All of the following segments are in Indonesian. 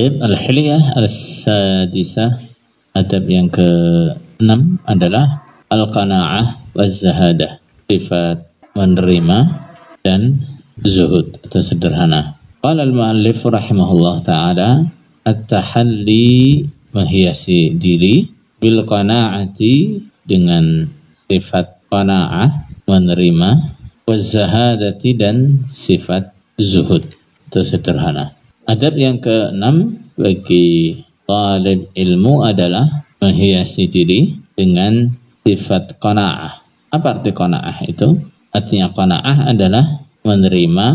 Baik, al-hiliyah al-sadisah adab yang ke-6 adalah al-qana'ah wa zahadah sifat menerima dan zuhud atau sederhana. Qala al-muallif rahimahullah taala at-tahalli menghiasi diri bil qana'ati dengan sifat qana'ah menerima wa zahadati dan sifat zuhud atau sederhana. Adab yang keenam bagi talib ilmu adalah menghiasi diri dengan sifat qanaah. Apa arti qanaah itu? Artinya qanaah adalah menerima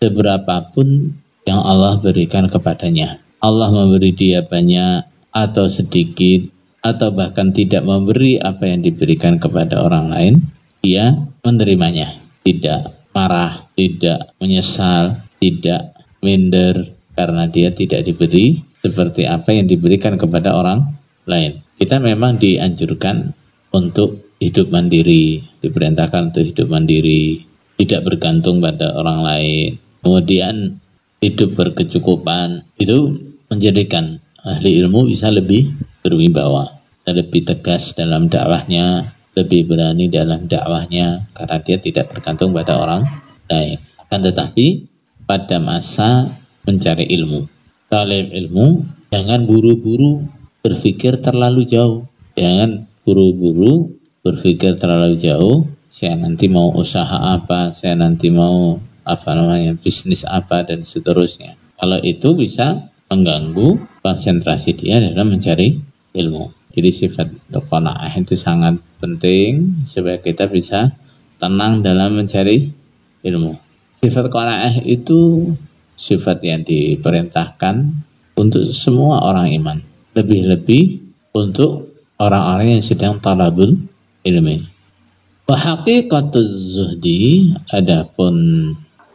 seberapapun yang Allah berikan kepadanya. Allah memberi dia banyak atau sedikit atau bahkan tidak memberi apa yang diberikan kepada orang lain, dia menerimanya. Tidak marah, tidak menyesal, tidak minder, karena dia tidak diberi seperti apa yang diberikan kepada orang lain. Kita memang dianjurkan untuk hidup mandiri, diperintahkan untuk hidup mandiri, tidak bergantung pada orang lain. Kemudian hidup berkecukupan itu menjadikan ahli ilmu bisa lebih berwibawa, lebih tegas dalam dakwahnya, lebih berani dalam dakwahnya karena dia tidak bergantung pada orang lain. Akan tetapi pada masa mencari ilmu. Talib ilmu jangan buru-buru berpikir terlalu jauh. Jangan buru-buru berpikir terlalu jauh. Saya nanti mau usaha apa, saya nanti mau apa namanya bisnis apa dan seterusnya. Kalau itu bisa mengganggu konsentrasi dia dalam mencari ilmu. Jadi sifat qanaah itu sangat penting supaya kita bisa tenang dalam mencari ilmu. Sifat qanaah itu sifat yang diperintahkan untuk semua orang iman. Lebih-lebih untuk orang-orang yang sedang talabul ilmi. Wahakikatuz zuhdi adapun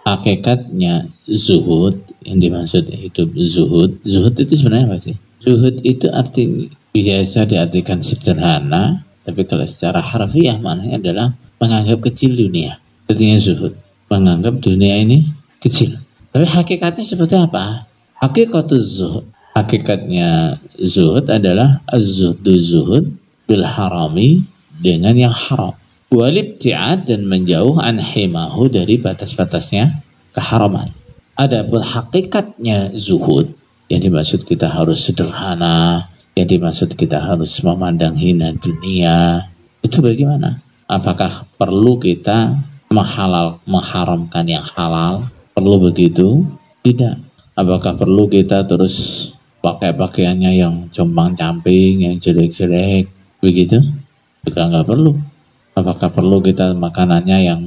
hakikatnya zuhud yang dimaksud hidup zuhud. Zuhud itu sebenarnya apa sih? Zuhud itu arti biasa diartikan sederhana, tapi kalau secara harfiah maknanya adalah menganggap kecil dunia. Artinya zuhud, menganggap dunia ini kecil. Tapi hakikatnya seperti apa? Hakikat zuhud. Hakikatnya zuhud adalah az-zuhdu zuhud bil harami dengan yang haram. Walibti'ad dan menjauh an himahu dari batas-batasnya keharaman. Adapun hakikatnya zuhud yang dimaksud kita harus sederhana, yang dimaksud kita harus memandang hina dunia, itu bagaimana? Apakah perlu kita menghalal, mengharamkan yang halal Perlu begitu? Tidak. Apakah perlu kita terus pakai pakaiannya yang compang camping, yang jelek-jelek, begitu? Juga nggak perlu. Apakah perlu kita makanannya yang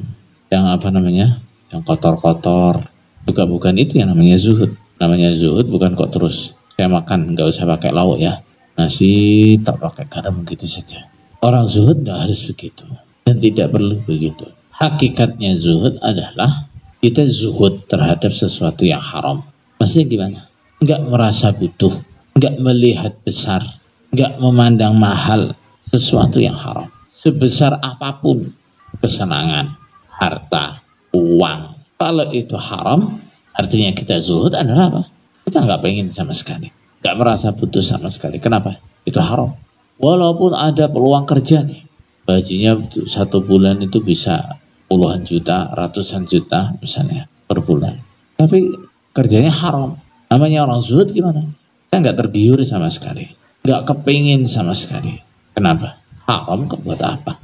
yang apa namanya, yang kotor-kotor? Juga bukan itu yang namanya zuhud. Namanya zuhud bukan kok terus saya makan nggak usah pakai lauk ya, nasi tak pakai garam begitu saja. Orang zuhud nggak harus begitu dan tidak perlu begitu. Hakikatnya zuhud adalah kita zuhud terhadap sesuatu yang haram. Maksudnya gimana? Enggak merasa butuh, enggak melihat besar, enggak memandang mahal sesuatu yang haram. Sebesar apa pun kesenangan, harta, uang. Kalau itu haram, artinya kita zuhud adalah apa? Kita enggak pengen sama sekali. Enggak merasa butuh sama sekali. Kenapa? Itu haram. Walaupun ada peluang kerja nih. Bajinya satu bulan itu bisa puluhan juta, ratusan juta misalnya per bulan. Tapi kerjanya haram. Namanya orang zuhud gimana? Saya nggak tergiur sama sekali. Nggak kepingin sama sekali. Kenapa? Haram kok buat apa?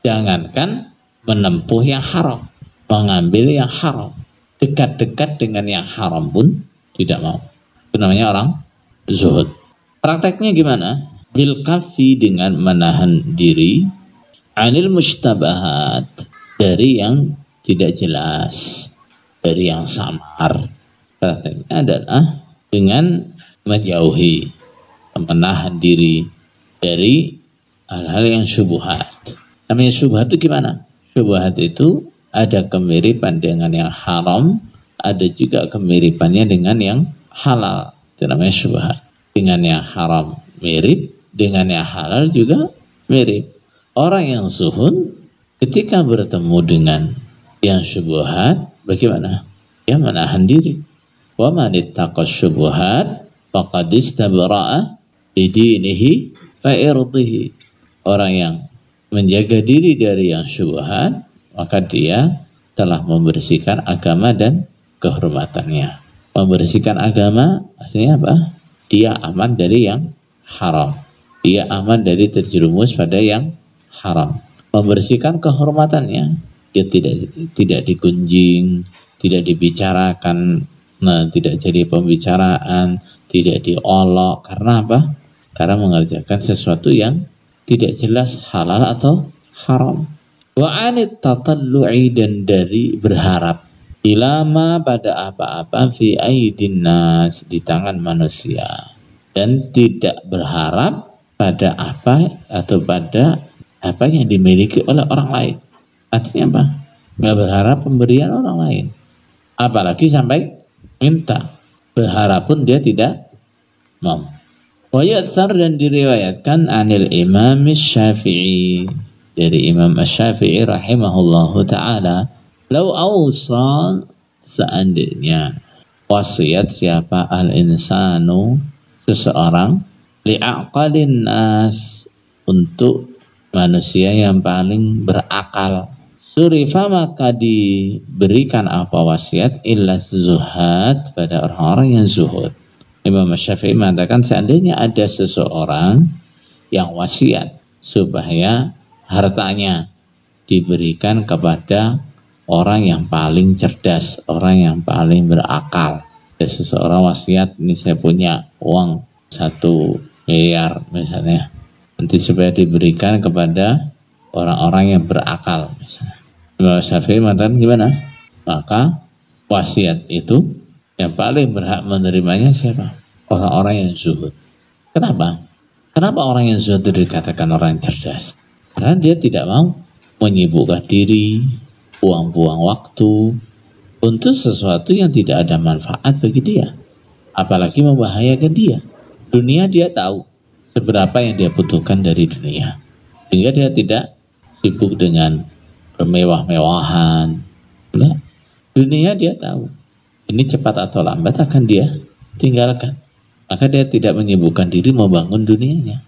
Jangankan menempuh yang haram. Mengambil yang haram. Dekat-dekat dengan yang haram pun tidak mau. Itu namanya orang zuhud. Prakteknya gimana? Bil kafi dengan menahan diri anil mustabahat dari yang tidak jelas, dari yang samar. Prakteknya adalah dengan menjauhi, menahan diri dari hal-hal yang syubhat. Namanya syubhat itu gimana? Syubhat itu ada kemiripan dengan yang haram, ada juga kemiripannya dengan yang halal. Itu namanya syubhat. Dengan yang haram mirip, dengan yang halal juga mirip. Orang yang suhun Ketika bertemu dengan yang syubhat, bagaimana? Ya menahan diri. Wa man syubhat faqad istabra'a bidinihi wa irdihi. Orang yang menjaga diri dari yang syubhat, maka dia telah membersihkan agama dan kehormatannya. Membersihkan agama artinya apa? Dia aman dari yang haram. Dia aman dari terjerumus pada yang haram. Membersihkan kehormatannya. Dia tidak tidak digunjing, tidak dibicarakan, nah tidak jadi pembicaraan, tidak diolok. Karena apa? Karena mengerjakan sesuatu yang tidak jelas halal atau haram. Wa anit tatallu'i dan dari berharap ilama pada apa-apa fi aidin nas di tangan manusia dan tidak berharap pada apa atau pada apa yang dimiliki oleh orang lain. Artinya apa? Nggak berharap pemberian orang lain. Apalagi sampai minta. Berharap pun dia tidak mau. Wayatsar dan diriwayatkan anil Imam Syafi'i dari Imam Syafi'i rahimahullahu taala Lau awsa seandainya wasiat siapa al-insanu seseorang li'aqalin nas untuk manusia yang paling berakal. Surifa maka diberikan apa wasiat illa zuhad pada orang-orang yang zuhud. Imam Syafi'i mengatakan seandainya ada seseorang yang wasiat supaya hartanya diberikan kepada orang yang paling cerdas, orang yang paling berakal. Ada seseorang wasiat, ini saya punya uang satu miliar misalnya. Nanti supaya diberikan kepada orang-orang yang berakal misalnya. Imam Syafi'i mengatakan gimana? Maka wasiat itu yang paling berhak menerimanya siapa? Orang-orang yang zuhud. Kenapa? Kenapa orang yang zuhud dikatakan orang yang cerdas? Karena dia tidak mau menyibukkan diri, buang-buang waktu untuk sesuatu yang tidak ada manfaat bagi dia. Apalagi membahayakan dia. Dunia dia tahu seberapa yang dia butuhkan dari dunia. Sehingga dia tidak sibuk dengan bermewah-mewahan. Nah, dunia dia tahu. Ini cepat atau lambat akan dia tinggalkan. Maka dia tidak menyibukkan diri membangun dunianya.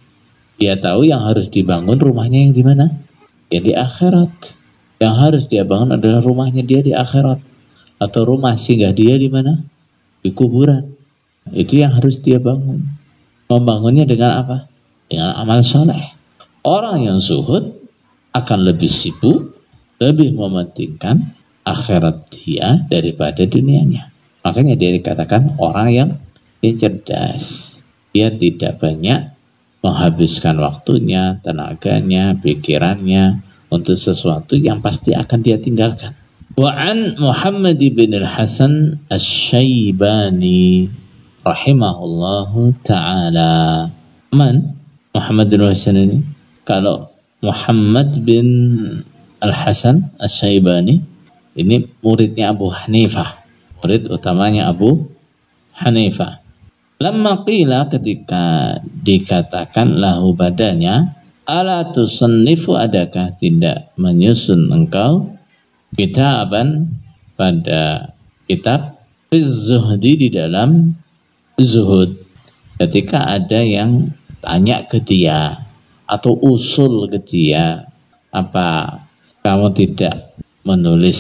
Dia tahu yang harus dibangun rumahnya yang di mana? Yang di akhirat. Yang harus dia bangun adalah rumahnya dia di akhirat atau rumah singgah dia di mana? Di kuburan. Itu yang harus dia bangun. Membangunnya dengan apa? Dengan amal soleh. Orang yang zuhud akan lebih sibuk, lebih mementingkan akhirat dia daripada dunianya. Makanya dia dikatakan orang yang, cerdas. Dia tidak banyak menghabiskan waktunya, tenaganya, pikirannya untuk sesuatu yang pasti akan dia tinggalkan. Wa an Muhammad bin al-Hasan Asy-Syaibani rahimahullahu taala. Man Muhammad bin Hasan ini? Kalau Muhammad bin Al-Hasan Asy-Syaibani ini muridnya Abu Hanifah. Murid utamanya Abu Hanifah. Lama qila ketika dikatakan lahu badannya Ala tusannifu adakah tidak menyusun engkau kitaban pada kitab zuhdi di dalam zuhud ketika ada yang tanya ke dia atau usul ke dia apa kamu tidak menulis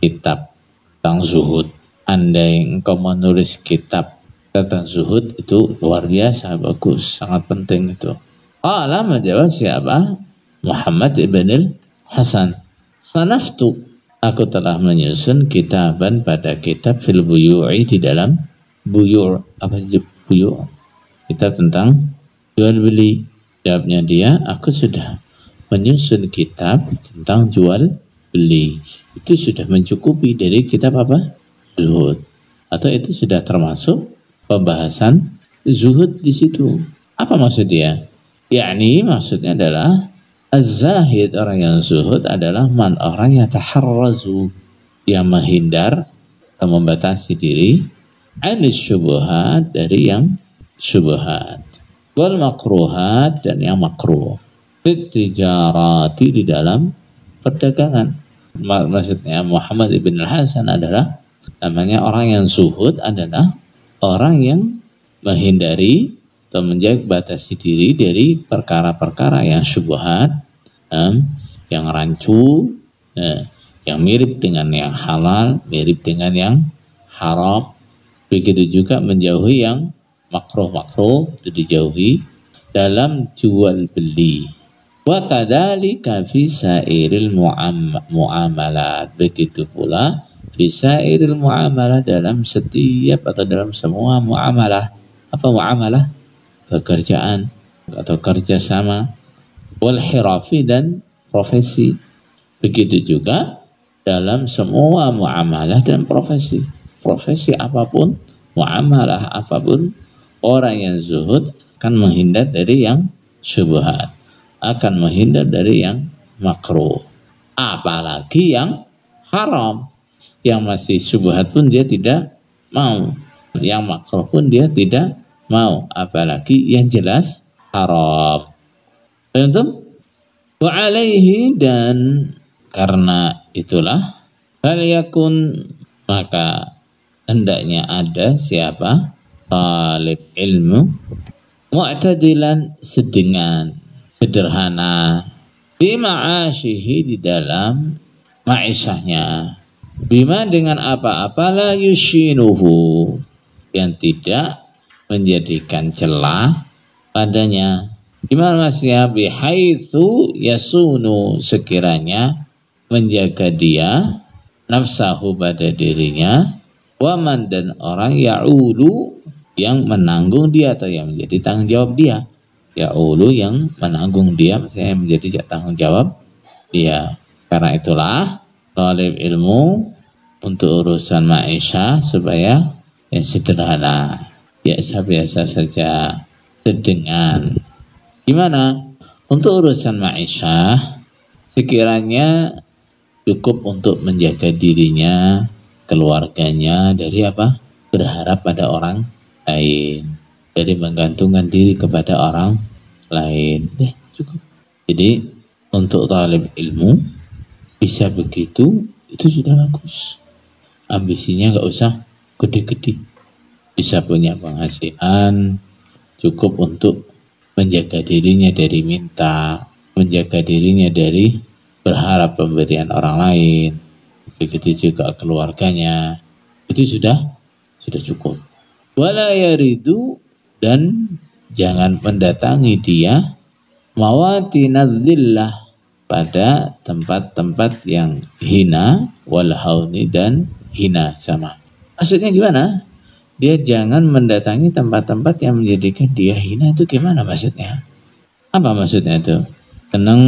kitab tentang zuhud andai engkau menulis kitab tentang zuhud itu luar biasa bagus sangat penting itu Qala menjawab siapa? Muhammad ibn al-Hasan. Sanaftu. Aku telah menyusun kitaban pada kitab fil buyu'i di dalam buyur. Apa itu buyur? Kitab tentang jual beli. Jawabnya dia, aku sudah menyusun kitab tentang jual beli. Itu sudah mencukupi dari kitab apa? Zuhud. Atau itu sudah termasuk pembahasan zuhud di situ. Apa maksud dia? yakni maksudnya adalah Az-zahid orang yang zuhud adalah man orang yang taharrazu yang menghindar atau membatasi diri anis syubuhat dari yang syubuhat wal makruhat dan yang makruh. Tijarati di dalam perdagangan. Maksudnya Muhammad ibn al-Hasan adalah namanya orang yang zuhud adalah orang yang menghindari atau menjaga batasi diri dari perkara-perkara yang syubhat, yang rancu, eh, yang mirip dengan yang halal, mirip dengan yang haram. Begitu juga menjauhi yang makruh-makruh itu dijauhi dalam jual beli. Wa kadzalika fi sairil muamalat. Begitu pula fi sairil muamalah dalam setiap atau dalam semua muamalah. Apa muamalah? pekerjaan atau kerjasama wal hirafi dan profesi begitu juga dalam semua muamalah dan profesi profesi apa pun muamalah apa pun orang yang zuhud akan menghindar dari yang syubhat akan menghindar dari yang makruh. Apalagi yang haram. Yang masih syubhat pun dia tidak mau. Yang makruh pun dia tidak mau. Apalagi yang jelas haram. Untuk wa alaihi dan karena itulah hal yakun maka hendaknya ada siapa? Talib ilmu. Mu'tadilan sedengan sederhana. Bima'asyihi di dalam ma'isyahnya bima dengan apa-apa la yushinuhu. Yang tidak menjadikan celah padanya. Gimana maksudnya? Bihaitsu yasunu sekiranya menjaga dia nafsahu pada dirinya waman dan orang ya'ulu yang menanggung dia atau yang menjadi tanggung jawab dia ya'ulu yang menanggung dia maksudnya menjadi tanggung jawab dia karena itulah talib ilmu untuk urusan maisha supaya yang sederhana biasa-biasa saja sedengan. Gimana? Untuk urusan ma'isyah, sekiranya cukup untuk menjaga dirinya, keluarganya dari apa? Berharap pada orang lain. Dari menggantungkan diri kepada orang lain. Deh, cukup. Jadi, untuk talib ilmu, bisa begitu, itu sudah bagus. Ambisinya nggak usah gede-gede bisa punya penghasilan cukup untuk menjaga dirinya dari minta, menjaga dirinya dari berharap pemberian orang lain. Begitu juga keluarganya. Itu sudah sudah cukup. Wala yaridu dan jangan mendatangi dia mawati nadzillah pada tempat-tempat yang hina wal dan hina sama. Maksudnya gimana? dia jangan mendatangi tempat-tempat yang menjadikan dia hina itu gimana maksudnya? Apa maksudnya itu? Senang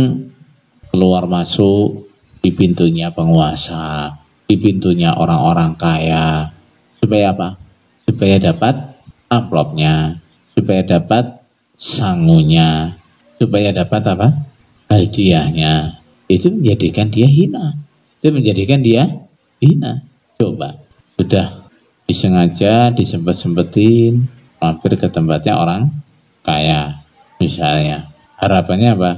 keluar masuk di pintunya penguasa, di pintunya orang-orang kaya. Supaya apa? Supaya dapat amplopnya, supaya dapat sangunya, supaya dapat apa? Hadiahnya. Itu menjadikan dia hina. Itu menjadikan dia hina. Coba, sudah disengaja disempet-sempetin mampir ke tempatnya orang kaya misalnya harapannya apa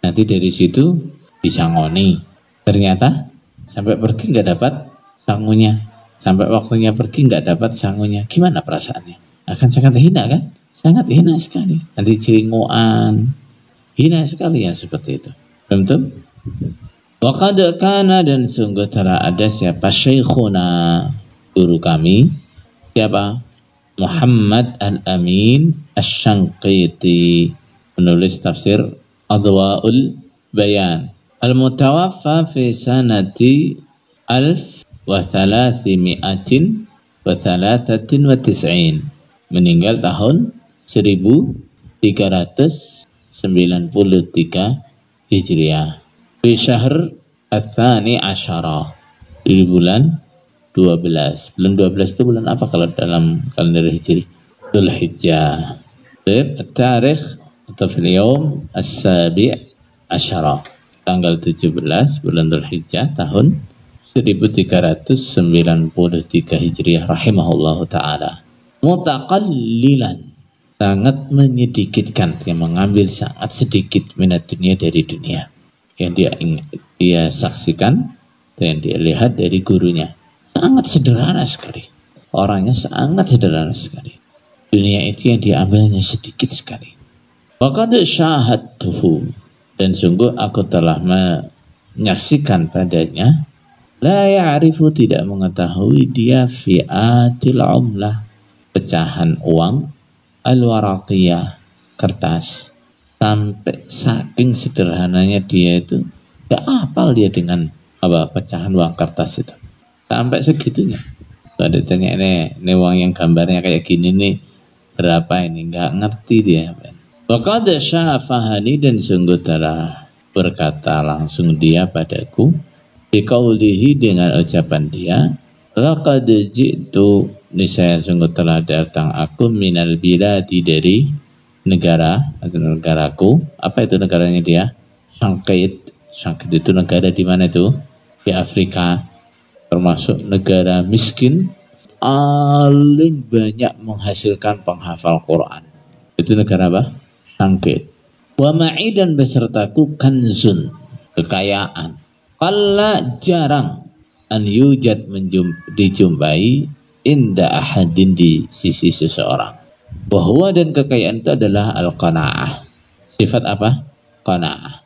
nanti dari situ disangoni ternyata sampai pergi nggak dapat sangunya. Sampai waktunya pergi nggak dapat sangunya. Gimana perasaannya? Akan sangat hina kan? Sangat hina sekali. Nanti cilinguan hina sekali yang seperti itu. Tentu Waqad kana dan sungguh telah ada siapa syekhuna guru kami. Siapa? Muhammad Al-Amin Asy-Syanqiti penulis tafsir Adwaul Bayan Al-Mutawaffa fi sanati alf wa thalathimi'atin wa thalathatin wa tis'in meninggal tahun 1393 Hijriah di syahr Athani Asyara di bulan 12. Bulan 12 itu bulan apa kalau dalam kalender Hijri? Dhul Hijjah. Tarikh atau fil yawm as-sabi' asyara. Tanggal 17 bulan Dhul Hijjah tahun 1393 Hijriah rahimahullahu taala. Mutaqallilan sangat menyedikitkan yang mengambil sangat sedikit minat dunia dari dunia yang dia dia saksikan dan dia lihat dari gurunya sangat sederhana sekali. Orangnya sangat sederhana sekali. Dunia itu yang diambilnya sedikit sekali. Waqad syahadtuhu dan sungguh aku telah menyaksikan padanya. La ya'rifu tidak mengetahui dia fi'atil umlah. Pecahan uang al-waraqiyah kertas. Sampai saking sederhananya dia itu gak apal dia dengan apa pecahan uang kertas itu. Sampai segitunya. Kalau ditanya ini, ini uang yang gambarnya kayak gini nih berapa ini? Nggak ngerti dia Waqad syafahani dan sungguh telah berkata langsung dia padaku Bikaulihi dengan ucapan dia Laqad jitu Nisaya sungguh telah datang aku minal biladi dari negara atau negaraku. Apa itu negaranya dia? Sangkait. Sangkait itu negara di mana itu? Di Afrika. Termasuk negara miskin. Paling banyak menghasilkan penghafal Quran. Itu negara apa? Sangkait. Wa ma'i dan besertaku kanzun. Kekayaan. Kala jarang an yujad dijumpai inda ahadin di sisi seseorang bahwa dan kekayaan itu adalah al-qanaah. Sifat apa? Qanaah.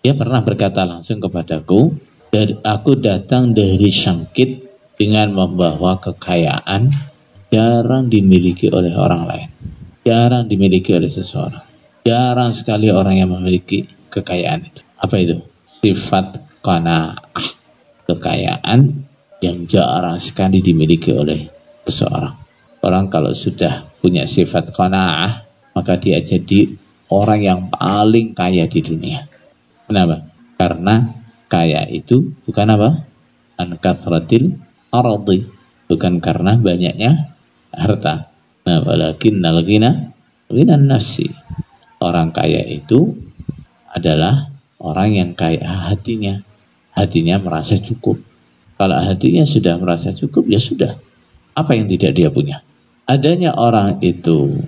Dia pernah berkata langsung kepadaku, dan aku datang dari Syangkit dengan membawa kekayaan jarang dimiliki oleh orang lain. Jarang dimiliki oleh seseorang. Jarang sekali orang yang memiliki kekayaan itu. Apa itu? Sifat qanaah. Kekayaan yang jarang sekali dimiliki oleh seseorang. Orang kalau sudah punya sifat qanaah, maka dia jadi orang yang paling kaya di dunia. Kenapa? Karena kaya itu bukan apa? An kathratil bukan karena banyaknya harta. Nah, walakin nalgina ghinan nafsi. Orang kaya itu adalah orang yang kaya hatinya. Hatinya merasa cukup. Kalau hatinya sudah merasa cukup, ya sudah. Apa yang tidak dia punya? adanya orang itu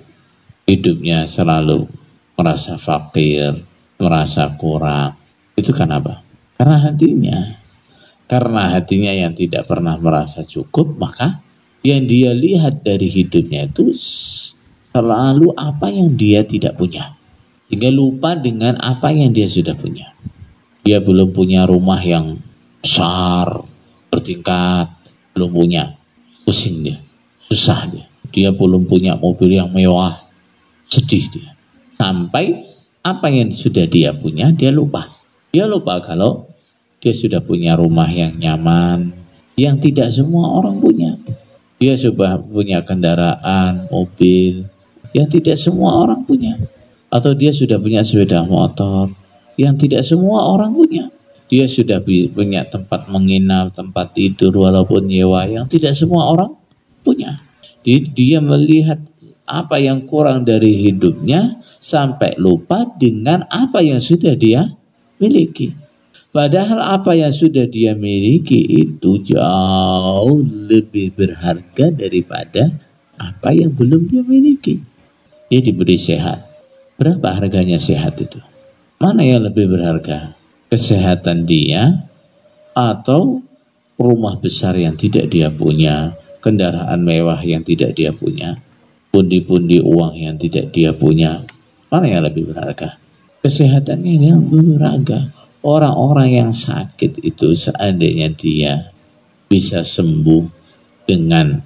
hidupnya selalu merasa fakir, merasa kurang. Itu kenapa? Karena hatinya. Karena hatinya yang tidak pernah merasa cukup, maka yang dia lihat dari hidupnya itu selalu apa yang dia tidak punya. Sehingga lupa dengan apa yang dia sudah punya. Dia belum punya rumah yang besar, bertingkat, belum punya. Pusing dia, susah dia dia belum punya mobil yang mewah, sedih dia. Sampai apa yang sudah dia punya, dia lupa. Dia lupa kalau dia sudah punya rumah yang nyaman, yang tidak semua orang punya. Dia sudah punya kendaraan, mobil, yang tidak semua orang punya. Atau dia sudah punya sepeda motor, yang tidak semua orang punya. Dia sudah punya tempat menginap, tempat tidur walaupun nyewa yang tidak semua orang punya dia melihat apa yang kurang dari hidupnya sampai lupa dengan apa yang sudah dia miliki. Padahal apa yang sudah dia miliki itu jauh lebih berharga daripada apa yang belum dia miliki. Dia diberi sehat. Berapa harganya sehat itu? Mana yang lebih berharga? Kesehatan dia atau rumah besar yang tidak dia punya, kendaraan mewah yang tidak dia punya, pundi-pundi uang yang tidak dia punya, mana yang lebih berharga? Kesehatannya yang berharga. Orang-orang yang sakit itu seandainya dia bisa sembuh dengan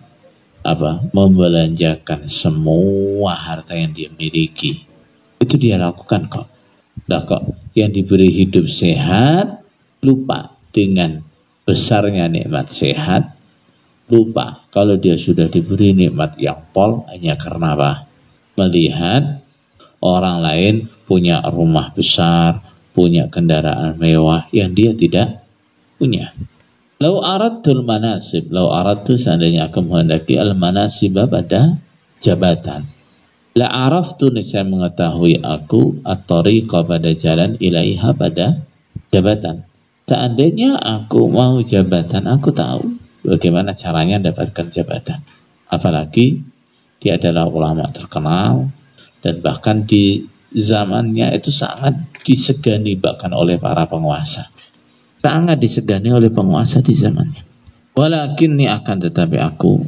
apa membelanjakan semua harta yang dia miliki itu dia lakukan kok Nah kok yang diberi hidup sehat lupa dengan besarnya nikmat sehat lupa kalau dia sudah diberi nikmat yang pol hanya karena apa? Melihat orang lain punya rumah besar, punya kendaraan mewah yang dia tidak punya. Lau aradul manasib, lau aradtu seandainya aku menghendaki al manasib pada jabatan. La araftu saya mengetahui aku at-tariqa pada jalan ilaiha pada jabatan. Seandainya aku mau jabatan, aku tahu bagaimana caranya mendapatkan jabatan. Apalagi dia adalah ulama terkenal dan bahkan di zamannya itu sangat disegani bahkan oleh para penguasa. Sangat disegani oleh penguasa di zamannya. Walakin ini akan tetapi aku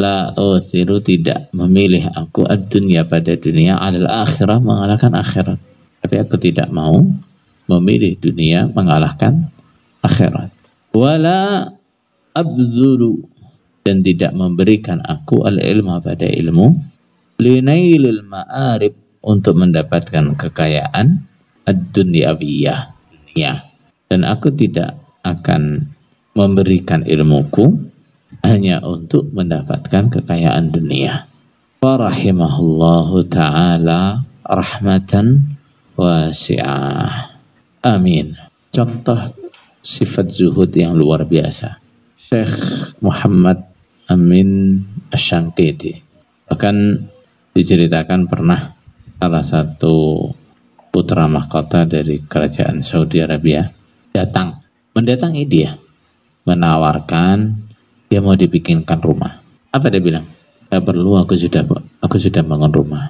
La uthiru tidak memilih aku ad-dunya pada dunia adalah akhirah mengalahkan akhirat. Tapi aku tidak mau memilih dunia mengalahkan akhirat. Wala abdulu dan tidak memberikan aku al-ilma pada ilmu linailil ma'arib untuk mendapatkan kekayaan ad-dunyawiyah dunia dan aku tidak akan memberikan ilmuku hanya untuk mendapatkan kekayaan dunia. Farahimahullahu ta'ala rahmatan wasi'ah. Amin. Contoh sifat zuhud yang luar biasa. Syekh Muhammad Amin Asyangkiti. Bahkan diceritakan pernah salah satu putra mahkota dari kerajaan Saudi Arabia datang mendatangi dia menawarkan dia mau dibikinkan rumah. Apa dia bilang? Gak perlu, aku sudah aku sudah bangun rumah.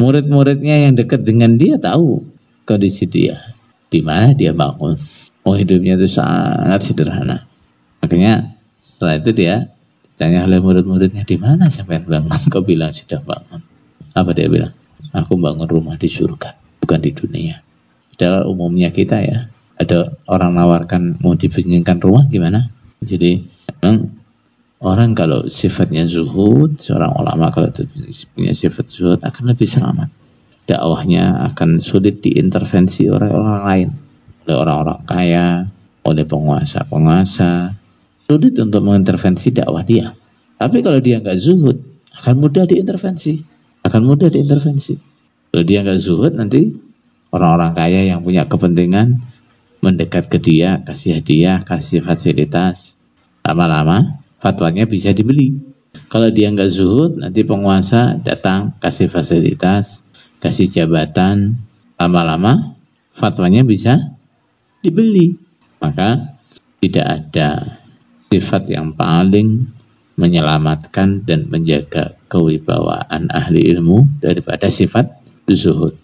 Murid-muridnya yang dekat dengan dia tahu kondisi dia. Di mana dia bangun. Oh hidupnya itu sangat sederhana. Makanya setelah itu dia tanya oleh murid-muridnya di mana sampai bangun. Kau bilang sudah bangun. Apa dia bilang? Aku bangun rumah di surga, bukan di dunia. Dalam umumnya kita ya, ada orang nawarkan mau dibikinkan rumah gimana? Jadi memang Orang kalau sifatnya zuhud, seorang ulama kalau punya sifat zuhud akan lebih selamat. Dakwahnya akan sulit diintervensi oleh orang lain, oleh orang-orang kaya, oleh penguasa-penguasa. Sulit untuk mengintervensi dakwah dia. Tapi kalau dia nggak zuhud, akan mudah diintervensi. Akan mudah diintervensi. Kalau dia nggak zuhud, nanti orang-orang kaya yang punya kepentingan mendekat ke dia, kasih hadiah, kasih fasilitas. Lama-lama fatwanya bisa dibeli. Kalau dia nggak zuhud, nanti penguasa datang kasih fasilitas, kasih jabatan, lama-lama fatwanya bisa dibeli. Maka tidak ada sifat yang paling menyelamatkan dan menjaga kewibawaan ahli ilmu daripada sifat zuhud.